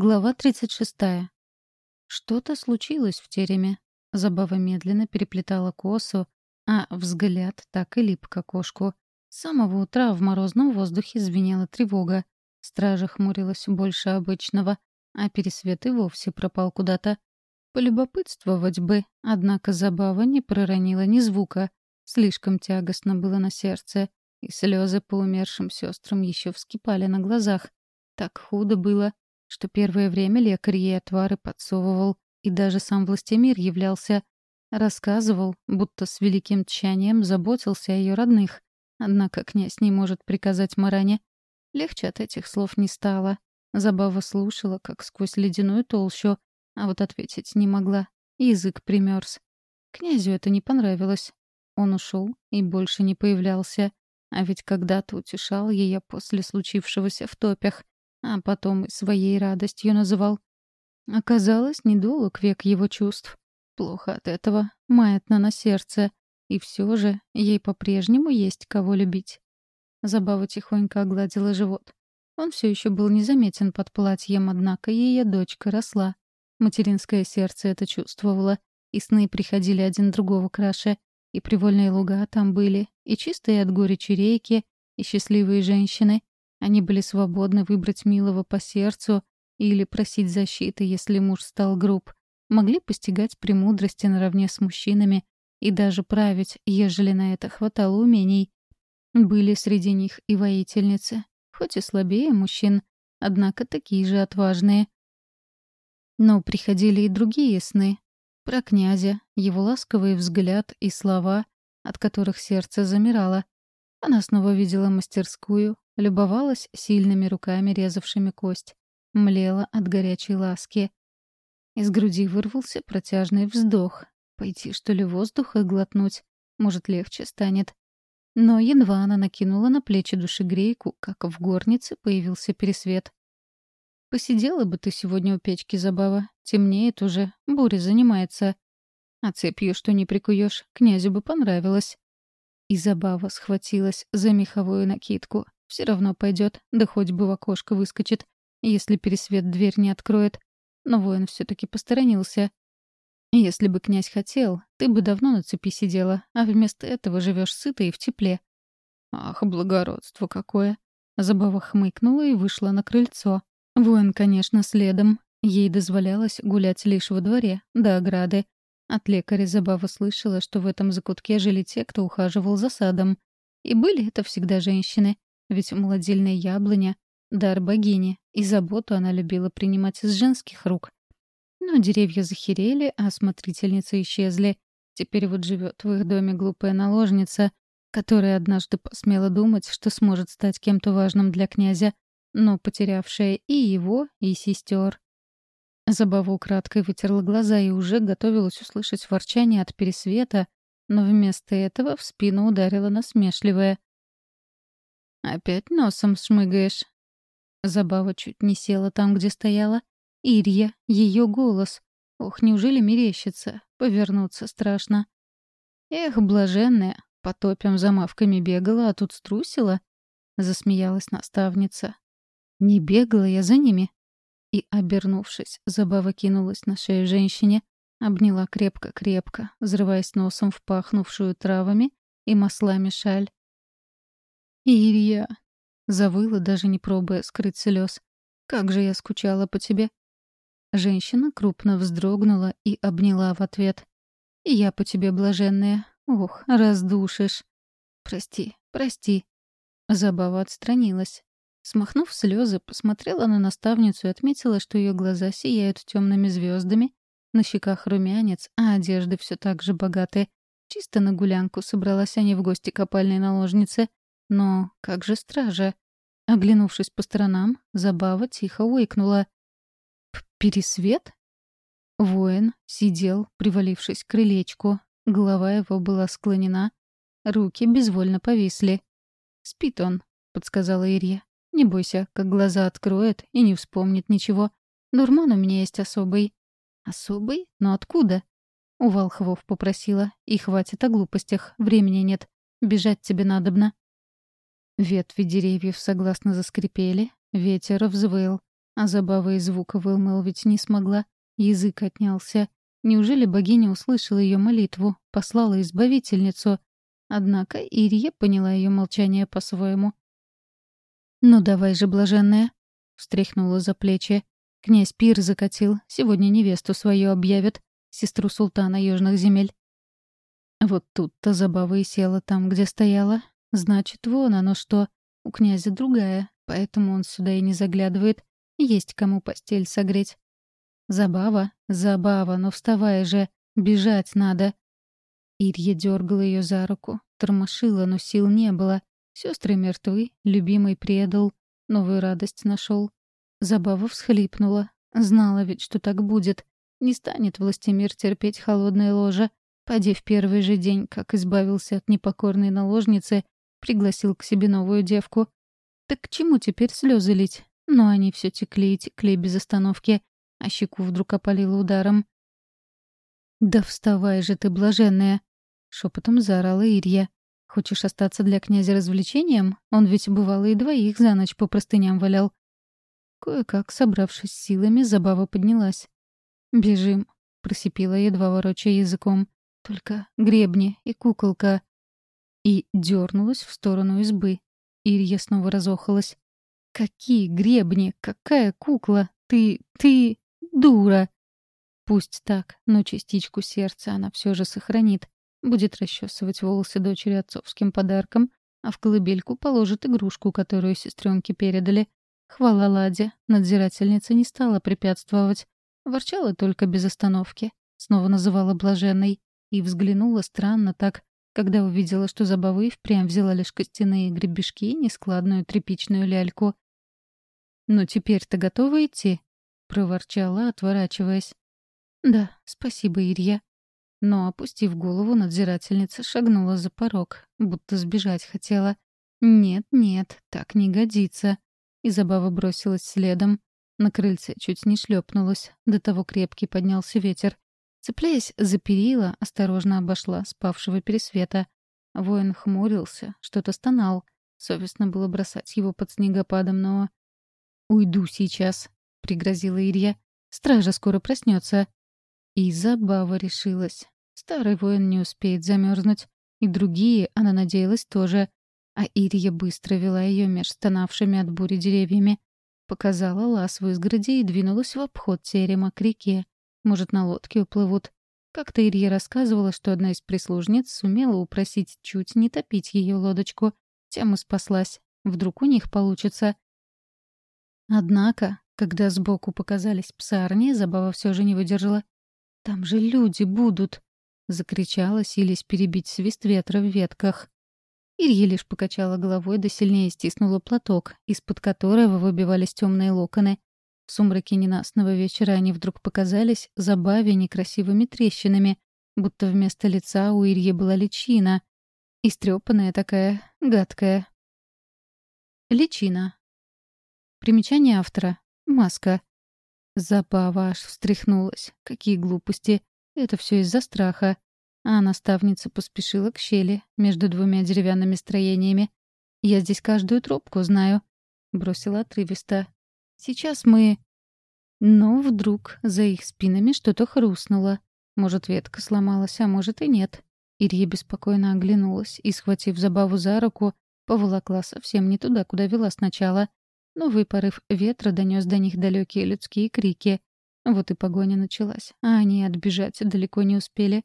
Глава 36. Что-то случилось в тереме. Забава медленно переплетала косу, а взгляд так и лип к окошку. С самого утра в морозном воздухе звенела тревога. Стража хмурилась больше обычного, а пересвет и вовсе пропал куда-то. Полюбопытствовать бы, однако забава не проронила ни звука. Слишком тягостно было на сердце, и слезы по умершим сестрам еще вскипали на глазах. Так худо было, что первое время лекарь ей отвары подсовывал, и даже сам властемир являлся. Рассказывал, будто с великим тщанием заботился о ее родных. Однако князь не может приказать Маране. Легче от этих слов не стало. Забава слушала, как сквозь ледяную толщу, а вот ответить не могла. Язык примерз. Князю это не понравилось. Он ушел и больше не появлялся. А ведь когда-то утешал ее после случившегося в топях а потом своей радостью называл. Оказалось, недолг век его чувств. Плохо от этого, маятно на сердце. И все же ей по-прежнему есть кого любить. Забава тихонько огладила живот. Он все еще был незаметен под платьем, однако ее дочка росла. Материнское сердце это чувствовало, и сны приходили один другого краше, и привольные луга там были, и чистые от горечи реки, и счастливые женщины, они были свободны выбрать милого по сердцу или просить защиты, если муж стал груб. Могли постигать премудрости наравне с мужчинами и даже править, ежели на это хватало умений. Были среди них и воительницы, хоть и слабее мужчин, однако такие же отважные. Но приходили и другие сны. Про князя, его ласковый взгляд и слова, от которых сердце замирало. Она снова видела мастерскую, любовалась сильными руками, резавшими кость, млела от горячей ласки. Из груди вырвался протяжный вздох. Пойти, что ли, воздуха глотнуть? Может, легче станет. Но едва она накинула на плечи душегрейку, как в горнице появился пересвет. «Посидела бы ты сегодня у печки, Забава. Темнеет уже, буря занимается. А цепью что не прикуешь, князю бы понравилось». И Забава схватилась за меховую накидку. Все равно пойдет, да хоть бы в окошко выскочит, если пересвет дверь не откроет. Но воин все таки посторонился. Если бы князь хотел, ты бы давно на цепи сидела, а вместо этого живешь сыто и в тепле. Ах, благородство какое! Забава хмыкнула и вышла на крыльцо. Воин, конечно, следом. Ей дозволялось гулять лишь во дворе, до ограды. От лекаря Забава слышала, что в этом закутке жили те, кто ухаживал за садом. И были это всегда женщины. Ведь молодильная яблоня — дар богини, и заботу она любила принимать из женских рук. Но деревья захерели, а смотрительницы исчезли. Теперь вот живет в их доме глупая наложница, которая однажды посмела думать, что сможет стать кем-то важным для князя, но потерявшая и его, и сестер. Забава украдкой вытерла глаза и уже готовилась услышать ворчание от пересвета, но вместо этого в спину ударила насмешливая. «Опять носом шмыгаешь?» Забава чуть не села там, где стояла. Ирья, ее голос. Ох, неужели мерещится? Повернуться страшно. Эх, блаженная, по топям за мавками бегала, а тут струсила. Засмеялась наставница. Не бегала я за ними. И, обернувшись, Забава кинулась на шею женщине, обняла крепко-крепко, взрываясь носом в пахнувшую травами и маслами шаль. «Ирия!» — завыла, даже не пробуя скрыть слез. «Как же я скучала по тебе!» Женщина крупно вздрогнула и обняла в ответ. «Я по тебе блаженная. Ох, раздушишь!» «Прости, прости!» Забава отстранилась. Смахнув слезы, посмотрела на наставницу и отметила, что ее глаза сияют темными звездами, на щеках румянец, а одежды все так же богатые. Чисто на гулянку собралась они в гости к опальной наложнице. Но как же стража? Оглянувшись по сторонам, Забава тихо уикнула. «Пересвет?» Воин сидел, привалившись к крылечку. Голова его была склонена. Руки безвольно повисли. «Спит он», — подсказала Ирья. «Не бойся, как глаза откроет и не вспомнит ничего. Дурман у меня есть особый». «Особый? Но откуда?» У Волхвов попросила. «И хватит о глупостях, времени нет. Бежать тебе надобно». Ветви деревьев согласно заскрипели, ветер взвыл. А забава и звука вымолвить не смогла. Язык отнялся. Неужели богиня услышала ее молитву, послала избавительницу? Однако Ирия поняла ее молчание по-своему. «Ну давай же, блаженная!» — встряхнула за плечи. «Князь Пир закатил. Сегодня невесту свою объявят. Сестру султана южных земель». Вот тут-то забава и села там, где стояла. Значит, вон оно что. У князя другая, поэтому он сюда и не заглядывает. Есть кому постель согреть. Забава, забава, но вставай же, бежать надо. Ирья дергала ее за руку, тормошила, но сил не было. Сестры мертвы, любимый предал, новую радость нашел. Забава всхлипнула. Знала ведь, что так будет. Не станет властемир терпеть холодное ложе. Поди в первый же день, как избавился от непокорной наложницы, пригласил к себе новую девку. Так к чему теперь слезы лить? Но они все текли и текли без остановки, а щеку вдруг опалило ударом. «Да вставай же ты, блаженная!» — шепотом заорала Ирья. «Хочешь остаться для князя развлечением? Он ведь бывало и двоих за ночь по простыням валял». Кое-как, собравшись силами, забава поднялась. «Бежим», — просипела, едва ворочая языком. «Только гребни и куколка». И дернулась в сторону избы. Ирья снова разохалась. «Какие гребни? Какая кукла? Ты... ты... дура!» Пусть так, но частичку сердца она все же сохранит. Будет расчесывать волосы дочери отцовским подарком, а в колыбельку положит игрушку, которую сестренки передали. Хвала Ладе, надзирательница не стала препятствовать. Ворчала только без остановки. Снова называла блаженной. И взглянула странно так, когда увидела, что забавы впрямь взяла лишь костяные гребешки и нескладную тряпичную ляльку. «Ну теперь-то готова идти?» — проворчала, отворачиваясь. «Да, спасибо, Ирья». Но, опустив голову, надзирательница шагнула за порог, будто сбежать хотела. «Нет, нет, так не годится». И забава бросилась следом. На крыльце чуть не шлепнулась, до того крепкий поднялся ветер. Цепляясь за перила, осторожно обошла спавшего пересвета. Воин хмурился, что-то стонал. Совестно было бросать его под снегопадом, но «Уйду сейчас», — пригрозила Ирья. «Стража скоро проснется». И забава решилась. Старый воин не успеет замерзнуть. И другие, она надеялась, тоже. А Ирья быстро вела ее меж стонавшими от бури деревьями. Показала лаз в изгороди и двинулась в обход терема к реке. Может, на лодке уплывут. Как-то Ирья рассказывала, что одна из прислужниц сумела упросить чуть не топить ее лодочку. Тем и спаслась. Вдруг у них получится. Однако, когда сбоку показались псарни, забава все же не выдержала. «Там же люди будут!» — закричала, силясь перебить свист ветра в ветках. Ирья лишь покачала головой да сильнее стиснула платок, из-под которого выбивались темные локоны. В сумраке ненастного вечера они вдруг показались забаве некрасивыми трещинами, будто вместо лица у Ирьи была личина. Истрепанная такая, гадкая. Личина Примечание автора. Маска. Забава аж встряхнулась. Какие глупости. Это все из-за страха. А наставница поспешила к щели между двумя деревянными строениями. «Я здесь каждую тропку знаю», — бросила отрывисто. «Сейчас мы...» Но вдруг за их спинами что-то хрустнуло. Может, ветка сломалась, а может и нет. Ирья беспокойно оглянулась и, схватив забаву за руку, поволокла совсем не туда, куда вела сначала. Новый порыв ветра донес до них далекие людские крики. Вот и погоня началась, а они отбежать далеко не успели.